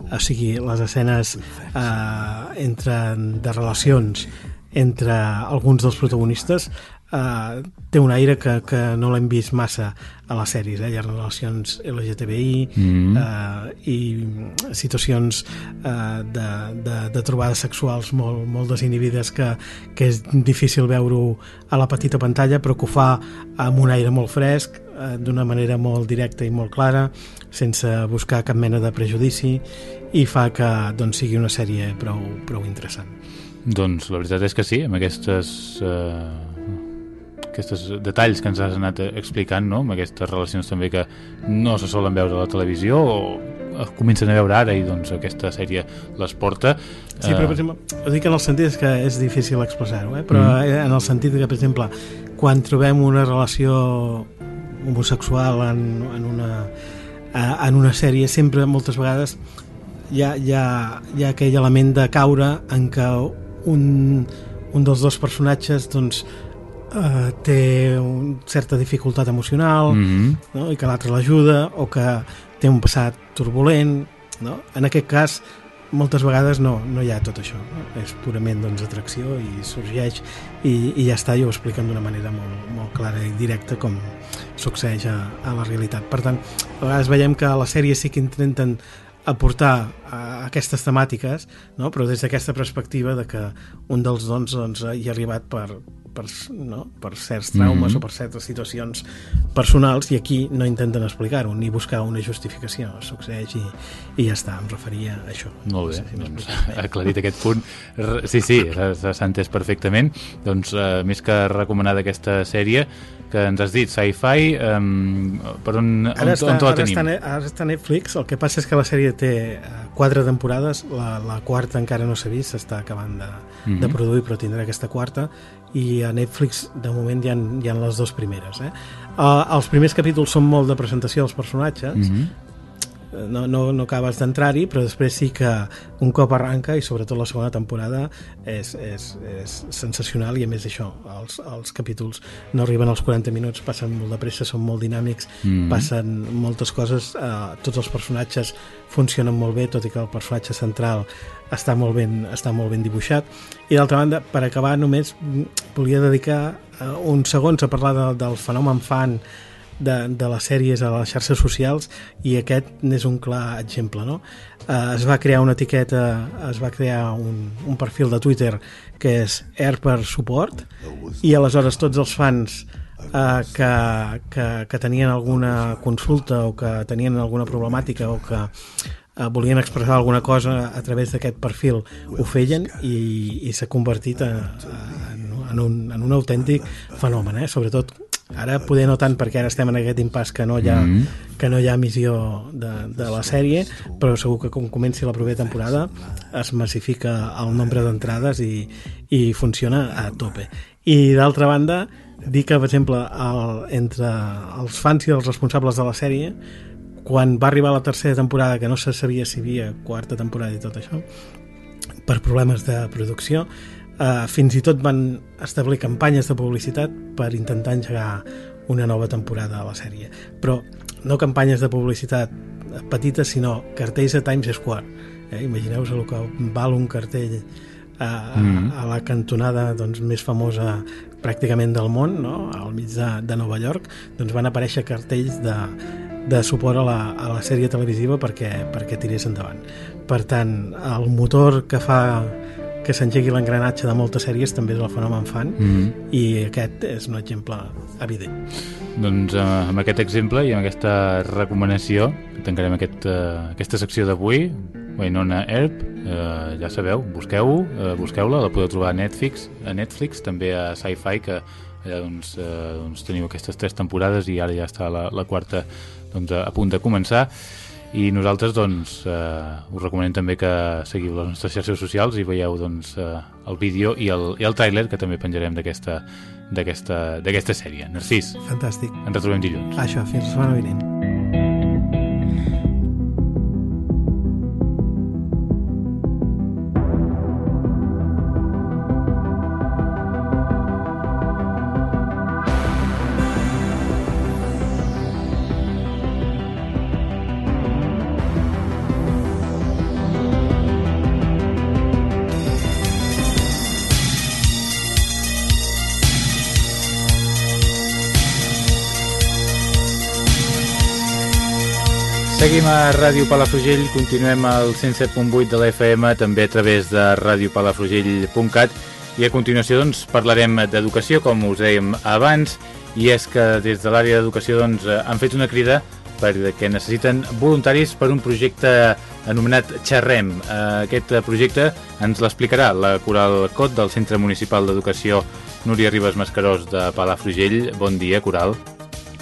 o sigui, les escenes eh, entre, de relacions entre alguns dels protagonistes eh, té un aire que, que no l'hem vist massa a les sèries, eh? hi ha relacions LGTBI mm. eh, i situacions eh, de, de, de trobades sexuals molt, molt desinhibides que, que és difícil veure-ho a la petita pantalla però que ho fa amb un aire molt fresc eh, d'una manera molt directa i molt clara sense buscar cap mena de prejudici i fa que doncs, sigui una sèrie prou, prou interessant doncs la veritat és que sí, amb aquestes eh, aquests detalls que ens has anat explicant, no? amb aquestes relacions també que no se solen veure a la televisió o es comencen a veure ara i doncs aquesta sèrie les porta. Sí, però per exemple, ho dic en el sentit que és difícil expressar-ho, eh? però mm. en el sentit que, per exemple, quan trobem una relació homosexual en, en, una, en una sèrie, sempre, moltes vegades, hi ha, hi ha, hi ha aquell element de caure en què un, un dels dos personatges doncs, eh, té una certa dificultat emocional mm -hmm. no? i que l'altre l'ajuda o que té un passat turbulent no? en aquest cas moltes vegades no, no hi ha tot això no? és purament doncs, atracció i sorgeix i, i ja està i ho expliquen d'una manera molt, molt clara i directa com succeeix a, a la realitat per tant, a vegades veiem que a la sèrie sí que intenten aportar a aquestes temàtiques, no? però des d'aquesta perspectiva de que un dels dons doncs, hi ha arribat per, per, no? per certs traumes mm -hmm. o per certes situacions personals i aquí no intenten explicar-ho ni buscar una justificació, succeeix i, i ja està, em referia a això. Molt bé, no sé si doncs, aclarit aquest punt. Sí, sí, s'ha entès perfectament. Doncs, uh, més que recomanada aquesta sèrie, que ens has dit, sci-fi, um, per on, on, ara està, on la tenim? Ara està, ara està Netflix, el que passa és que la sèrie té uh, quatre temporades, la, la quarta encara no s'ha vist, s'està acabant de, mm -hmm. de produir, però tindrà aquesta quarta, i a Netflix de moment hi ha, hi les dues primeres eh? Uh, els primers capítols són molt de presentació dels personatges mm -hmm no, no, no acabes d'entrar-hi, però després sí que un cop arranca, i sobretot la segona temporada, és, és, és sensacional, i a més això, els, els capítols no arriben als 40 minuts, passen molt de pressa, són molt dinàmics, mm. passen moltes coses, eh, tots els personatges funcionen molt bé, tot i que el personatge central està molt ben, està molt ben dibuixat. I d'altra banda, per acabar, només volia dedicar uh, uns segons a parlar de, del fenomen fan de, de les sèries a les xarxes socials i aquest n'és un clar exemple no? eh, es va crear una etiqueta es va crear un, un perfil de Twitter que és Air per Support i aleshores tots els fans eh, que, que, que tenien alguna consulta o que tenien alguna problemàtica o que eh, volien expressar alguna cosa a través d'aquest perfil ho feien i, i s'ha convertit a, a, en, un, en un autèntic fenomen, eh? sobretot ara poder no tant perquè ara estem en aquest impàs que no hi ha, mm -hmm. que no hi ha missió de, de la sèrie però segur que quan comenci la propera temporada es massifica el nombre d'entrades i, i funciona a tope i d'altra banda dir que per exemple el, entre els fans i els responsables de la sèrie quan va arribar la tercera temporada, que no se sabia si hi havia quarta temporada i tot això, per problemes de producció, eh, fins i tot van establir campanyes de publicitat per intentar engegar una nova temporada a la sèrie. Però no campanyes de publicitat petites, sinó cartells a Times Square. Eh? Imagineu-vos el que val un cartell a, mm -hmm. a la cantonada doncs, més famosa pràcticament del món, no? al mig de, de Nova York, doncs van aparèixer cartells de, de suport a la, a la sèrie televisiva perquè, perquè tirés endavant. Per tant, el motor que fa que s'engegui l'engranatge de moltes sèries també és el fenomen fan mm -hmm. i aquest és un exemple evident. Doncs eh, amb aquest exemple i amb aquesta recomanació tancarem aquest, eh, aquesta secció d'avui Winona Earp, eh, ja sabeu, busqueu-ho, eh, busqueu-la, la podeu trobar a Netflix, a Netflix també a Sci-Fi que allà doncs, eh, doncs teniu aquestes tres temporades i ara ja està la, la quarta doncs, a, a punt de començar i nosaltres doncs, eh, us recomanem també que seguiu les nostres xarxes socials i veieu doncs, eh, el vídeo i el, i el tràiler que també penjarem d'aquesta d'aquesta sèrie. Narcís. Fantàstic. Ens retrobem dilluns. Això, fins la setmana vinent. Seguim a Ràdio Palafrugell, continuem al 107.8 de la FM, també a través de radiopalafrugell.cat i a continuació doncs, parlarem d'educació, com us dèiem abans, i és que des de l'àrea d'educació doncs, han fet una crida perquè necessiten voluntaris per un projecte anomenat Xerrem. Aquest projecte ens l'explicarà la Coral Cot del Centre Municipal d'Educació Núria Ribes Mascarós de Palafrugell. Bon dia, Coral.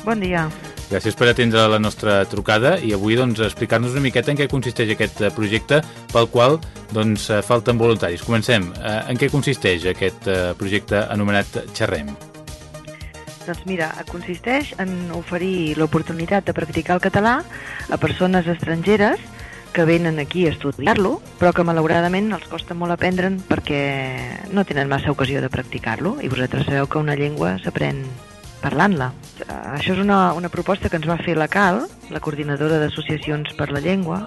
Bon dia. Gràcies per atendre la nostra trucada i avui doncs, explicar-nos una miqueta en què consisteix aquest eh, projecte pel qual doncs, eh, falten voluntaris. Comencem. Eh, en què consisteix aquest projecte anomenat Xerrem? Doncs mira, consisteix en oferir l'oportunitat de practicar el català a persones estrangeres que venen aquí a estudiar-lo, però que malauradament els costa molt aprendre'n perquè no tenen massa ocasió de practicar-lo i vosaltres sabeu que una llengua s'aprèn parlant-la. Això és una, una proposta que ens va fer la CAL, la Coordinadora d'Associacions per la Llengua,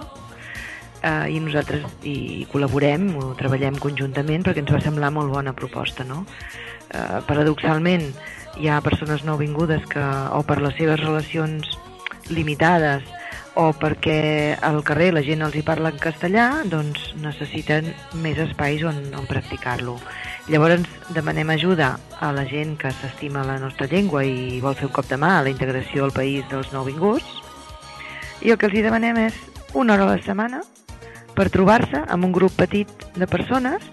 eh, i nosaltres hi col·laborem, ho treballem conjuntament perquè ens va semblar molt bona proposta. No? Eh, paradoxalment, hi ha persones nouvingudes que, o per les seves relacions limitades, o perquè al carrer la gent els hi parla en castellà, doncs necessiten més espais on, on practicar-lo. Llavors demanem ajuda a la gent que s'estima la nostra llengua i vol fer un cop de mà a la integració al país dels nouvinguts i el que els hi demanem és una hora a la setmana per trobar-se amb un grup petit de persones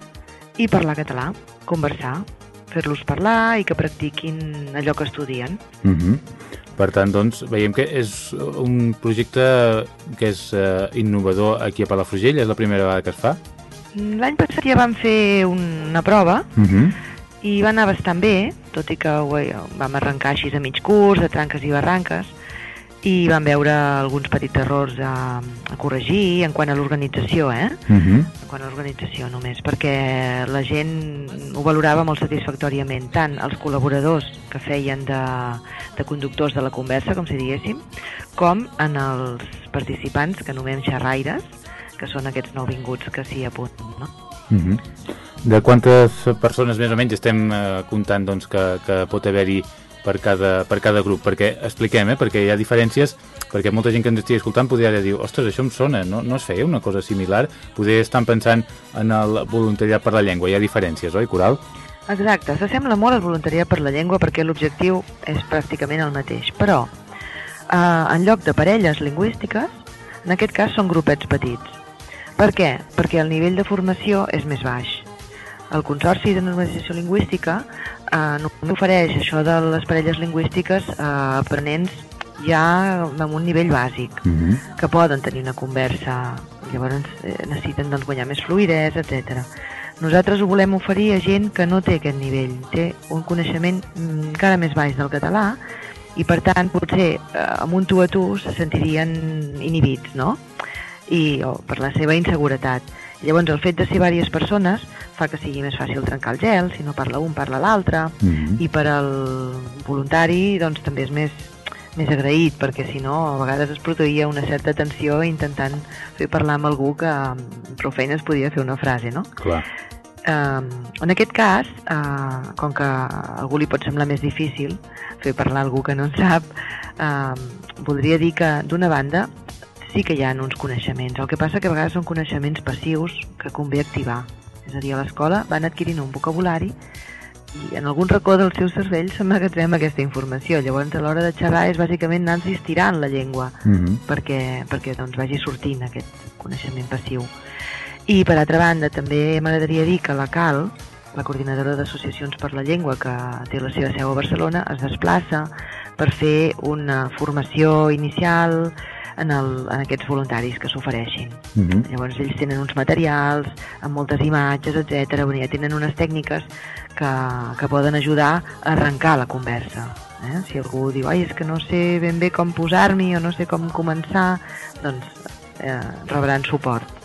i parlar català, conversar, fer-los parlar i que practiquin allò que estudien. Mm. Per tant, doncs, veiem que és un projecte que és uh, innovador aquí a Palafrugell, és la primera vegada que es fa? L'any passat ja vam fer una prova uh mhm. -huh. i va anar bastant bé, tot i que vam arrencar així a mig curs, de tranques i barranques, i vam veure alguns petits errors a, a corregir en quant a l'organització, eh? Uh mhm. -huh. En quant a l'organització només, perquè la gent ho valorava molt satisfactòriament, tant els col·laboradors que feien de, de conductors de la conversa, com si diguéssim, com en els participants, que anomenem xerraires, que són aquests nouvinguts que s'hi apunten. No? Mm -hmm. De quantes persones més o menys estem eh, comptant doncs, que, que pot haver-hi per cada, per cada grup? Perquè expliquem, eh, perquè hi ha diferències, perquè molta gent que ens estigui escoltant podria dir, ostres, això em sona, no, no es feia una cosa similar? Podria estar pensant en el voluntariat per la llengua, hi ha diferències, oi, Coral? Exacte, s'assembla molt al voluntariat per la llengua perquè l'objectiu és pràcticament el mateix, però eh, en lloc de parelles lingüístiques, en aquest cas són grupets petits. Per què? Perquè el nivell de formació és més baix. El Consorci de Normalització Lingüística eh, no ofereix això de les parelles lingüístiques a eh, aprenents ja amb un nivell bàsic, mm -hmm. que poden tenir una conversa, llavors eh, necessiten doncs, guanyar més fluidesa, etc. Nosaltres ho volem oferir a gent que no té aquest nivell, té un coneixement mm, encara més baix del català i per tant potser eh, amb un tu a tu se sentirien inhibits, no? I, o per la seva inseguretat. Llavors el fet de ser diverses persones fa que sigui més fàcil trencar el gel, si no parla un parla l'altre, mm -hmm. i per al voluntari doncs també és més, més agraït, perquè si no a vegades es produïa una certa tensió intentant fer parlar amb algú que amb prou feina es podia fer una frase, no? Clar. Uh, en aquest cas, uh, com que a algú li pot semblar més difícil fer parlar algú que no en sap, uh, voldria dir que, d'una banda, sí que hi ha uns coneixements. El que passa que a vegades són coneixements passius que convé activar. És a dir, a l'escola van adquirint un vocabulari i en algun racó del seu cervell s'emmagatzem aquesta informació. Llavors, a l'hora de xerrar és bàsicament anar-nos estirant la llengua mm -hmm. perquè, perquè doncs, vagi sortint aquest coneixement passiu. I, per altra banda, també m'agradaria dir que la CAL, la Coordinadora d'Associacions per la Llengua, que té la seva seu a Barcelona, es desplaça per fer una formació inicial, en, el, en aquests voluntaris que s'ofereixin. Uh mhm. -huh. Llavors ells tenen uns materials amb moltes imatges, etc. Ja tenen unes tècniques que, que poden ajudar a arrencar la conversa. Eh? Si algú diu, ai, és que no sé ben bé com posar-m'hi o no sé com començar, doncs eh, rebran suport.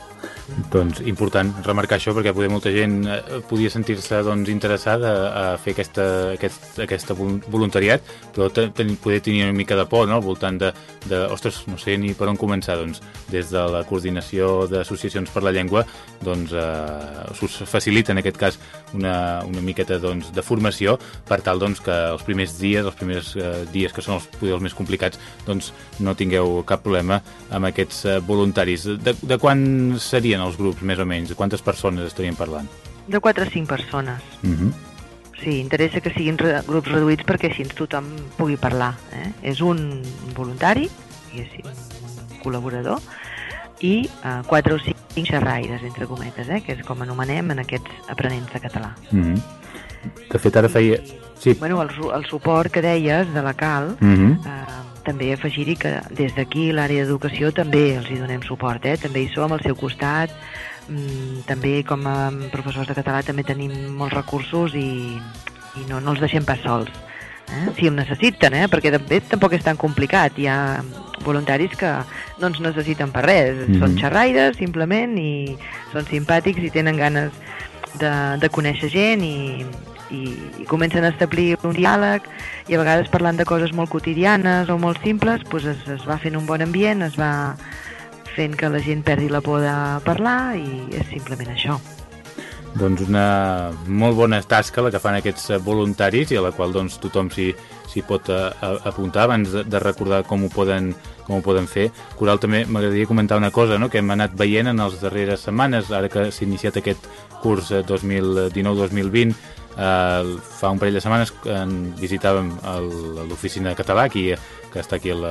Doncs important remarcar això perquè poder molta gent eh, podia sentir-se doncs, interessada a, fer aquesta, aquest, aquesta voluntariat però ten, poder tenir una mica de por no? al voltant de, de, ostres, no sé ni per on començar doncs, des de la coordinació d'associacions per la llengua doncs eh, us facilita en aquest cas una, una miqueta doncs, de formació per tal doncs, que els primers dies els primers eh, dies que són els, els més complicats doncs no tingueu cap problema amb aquests eh, voluntaris de, de quan serien els grups, més o menys? Quantes persones estaríem parlant? De 4 o 5 persones. Uh -huh. Sí, interessa que siguin re grups reduïts perquè així tothom pugui parlar. Eh? És un voluntari, i és un col·laborador, i uh, 4 o 5 xerraires, entre cometes, eh? que és com anomenem en aquests aprenents de català. Uh -huh. De fet, ara feia... Sí. Bueno, el, el suport que deies de la CAL, uh -huh. eh, també afegir-hi que des d'aquí l'àrea d'educació també els hi donem suport, eh? també hi som al seu costat, mm, també com a professors de català també tenim molts recursos i, i no, no els deixem pas sols. Eh? Si em necessiten, eh? perquè també tampoc és tan complicat. Hi ha voluntaris que no ens necessiten per res, mm -hmm. són xerraires simplement i són simpàtics i tenen ganes de, de conèixer gent i, i, i comencen a establir un diàleg i a vegades parlant de coses molt quotidianes o molt simples doncs es, es va fent un bon ambient, es va fent que la gent perdi la por de parlar i és simplement això. Doncs una molt bona tasca la que fan aquests voluntaris i a la qual doncs, tothom s'hi pot a, a, apuntar abans de, de recordar com ho poden com ho poden fer. Coral, també m'agradaria comentar una cosa no? que hem anat veient en les darreres setmanes, ara que s'ha iniciat aquest curs 2019-2020, Eh, fa un parell de setmanes en visitàvem l'oficina de català aquí, que està aquí al,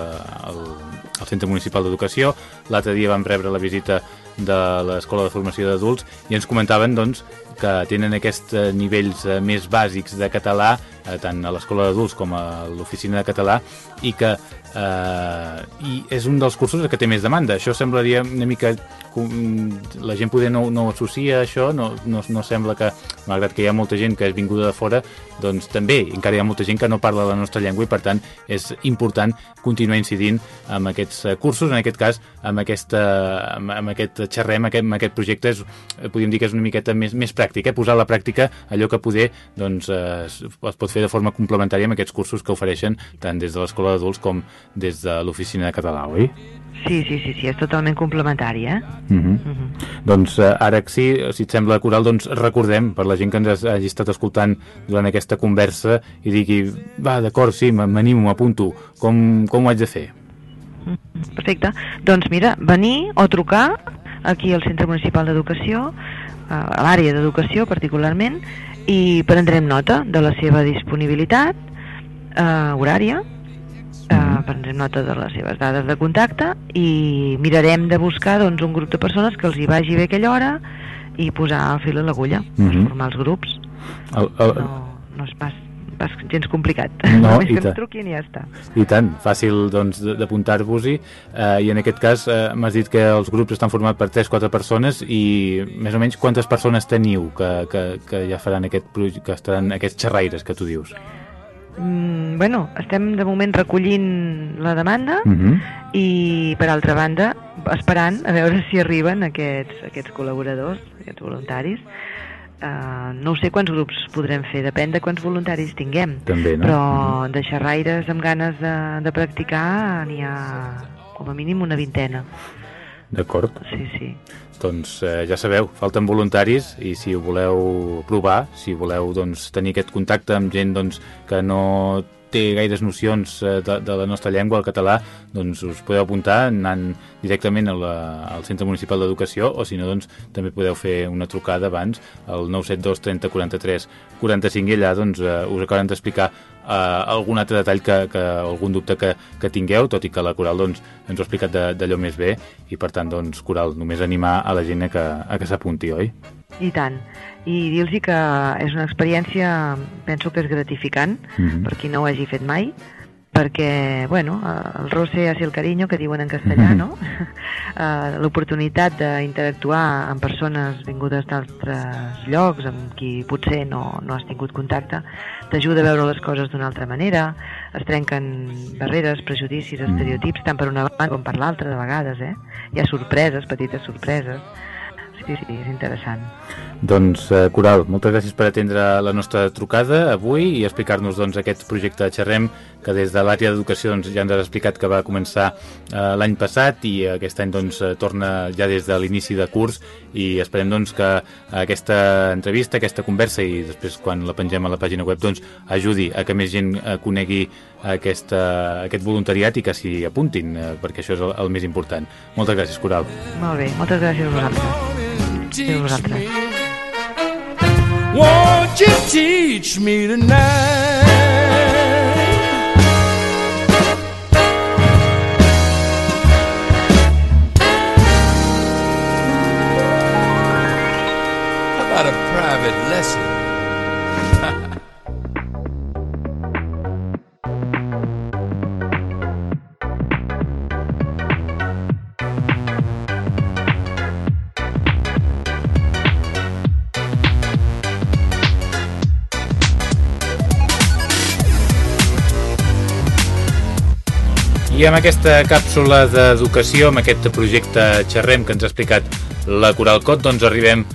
Centre Municipal d'Educació. L'altre dia vam rebre la visita de l'Escola de Formació d'Adults i ens comentaven doncs, que tenen aquests eh, nivells eh, més bàsics de català eh, tant a l'Escola d'Adults com a l'Oficina de Català i que eh, i és un dels cursos que té més demanda. Això semblaria una mica... La gent poder no, no associa això, no, no, no sembla que, malgrat que hi ha molta gent que és vinguda de fora, doncs també encara hi ha molta gent que no parla la nostra llengua i per tant és important continuar incidint amb aquests cursos, en aquest cas amb, aquesta, amb, amb aquest xerrem, aquest, amb aquest projecte és, podríem dir que és una miqueta més, més pràctic, eh? posar a la pràctica allò que poder doncs, eh, es pot fer de forma complementària amb aquests cursos que ofereixen tant des de l'escola d'adults com des de l'oficina de català, oi? Sí, sí, sí, sí, és totalment complementari, eh? Uh -huh. Uh -huh. Doncs uh, ara sí, si et sembla, Coral, doncs recordem, per la gent que ens hagi estat escoltant durant aquesta conversa i digui, va, d'acord, sí, m'animo, m'apunto, com, com ho haig de fer? Perfecte. Doncs mira, venir o trucar aquí al Centre Municipal d'Educació, a l'àrea d'educació particularment, i prendrem nota de la seva disponibilitat eh, horària eh, prendrem nota de les seves dades de contacte i mirarem de buscar doncs, un grup de persones que els hi vagi bé aquella hora i posar el fil a l'agulla uh -huh. mhm. formar els grups el, el... No, no és pas pas gens complicat. No, Només que ens truquin i ja està. I tant, fàcil doncs, d'apuntar-vos-hi. Eh, I en aquest cas eh, m'has dit que els grups estan formats per 3-4 persones i més o menys quantes persones teniu que, que, que ja faran aquest, que estaran aquests xerraires que tu dius? Mm, bueno, estem de moment recollint la demanda uh -huh. i, per altra banda, esperant a veure si arriben aquests, aquests col·laboradors, aquests voluntaris. Uh, no sé quants grups podrem fer, depèn de quants voluntaris tinguem. També, no? Però -huh. de xerraires amb ganes de, de practicar n'hi ha com a mínim una vintena. D'acord. Sí, sí. Doncs eh, ja sabeu, falten voluntaris i si ho voleu provar, si voleu doncs, tenir aquest contacte amb gent doncs, que no té gaires nocions eh, de, de la nostra llengua, el català, doncs us podeu apuntar anant directament a la, al Centre Municipal d'Educació o si no, doncs també podeu fer una trucada abans al 972 30 43 45 i allà doncs, eh, us acabaran d'explicar eh, algun altre detall que, que algun dubte que, que tingueu, tot i que la Coral doncs, ens ho ha explicat d'allò més bé i per tant, doncs, Coral, només animar a la gent a que, a que s'apunti, oi? I tant i dir-los que és una experiència, penso que és gratificant, mm -hmm. per qui no ho hagi fet mai, perquè, bueno, el roce hacia el cariño, que diuen en castellà, no? Eh, l'oportunitat d'interactuar amb persones vingudes d'altres llocs, amb qui potser no, no has tingut contacte, t'ajuda a veure les coses d'una altra manera, es trenquen barreres, prejudicis, mhm. estereotips, tant per una banda com per l'altra, de vegades, eh? Hi ha sorpreses, petites sorpreses, sí, sí, és interessant. Doncs, eh, Coral, moltes gràcies per atendre la nostra trucada avui i explicar-nos doncs, aquest projecte Xerrem, que des de l'àrea d'educació doncs, ja ens has explicat que va començar eh, l'any passat i aquest any doncs, eh, torna ja des de l'inici de curs i esperem doncs, que aquesta entrevista, aquesta conversa i després quan la pengem a la pàgina web doncs, ajudi a que més gent eh, conegui aquesta, aquest voluntariat i que s'hi apuntin, eh, perquè això és el, el més important. Moltes gràcies, Coral. Molt bé, moltes gràcies a vosaltres. Sí, a vosaltres. Won't you teach me tonight? How about a private lesson? I amb aquesta càpsula d'educació, amb aquest projecte Xerrem que ens ha explicat la Coral Cot, doncs arribem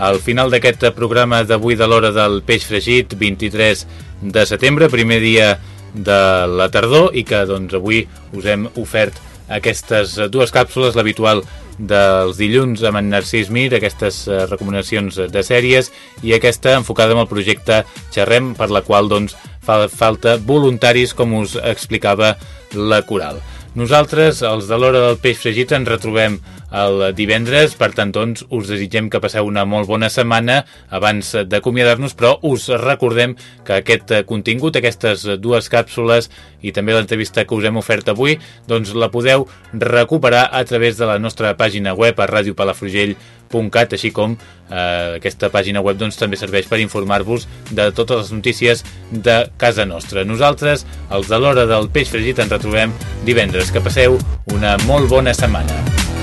al final d'aquest programa d'avui de l'hora del peix fregit, 23 de setembre, primer dia de la tardor, i que doncs avui us hem ofert aquestes dues càpsules, l'habitual dels dilluns amb en Narcís Mir, aquestes eh, recomanacions de sèries i aquesta enfocada amb el projecte Xerrem, per la qual doncs, fa falta voluntaris, com us explicava la Coral. Nosaltres, els de l'hora del peix fregit, ens retrobem el divendres, per tant, doncs, us desitgem que passeu una molt bona setmana abans d'acomiadar-nos, però us recordem que aquest contingut, aquestes dues càpsules i també l'entrevista que us hem ofert avui, doncs la podeu recuperar a través de la nostra pàgina web a radiopalafrugell.cat, així com eh, aquesta pàgina web doncs, també serveix per informar-vos de totes les notícies de casa nostra. Nosaltres, els de l'hora del peix fregit, ens retrobem divendres. Que passeu una molt bona setmana.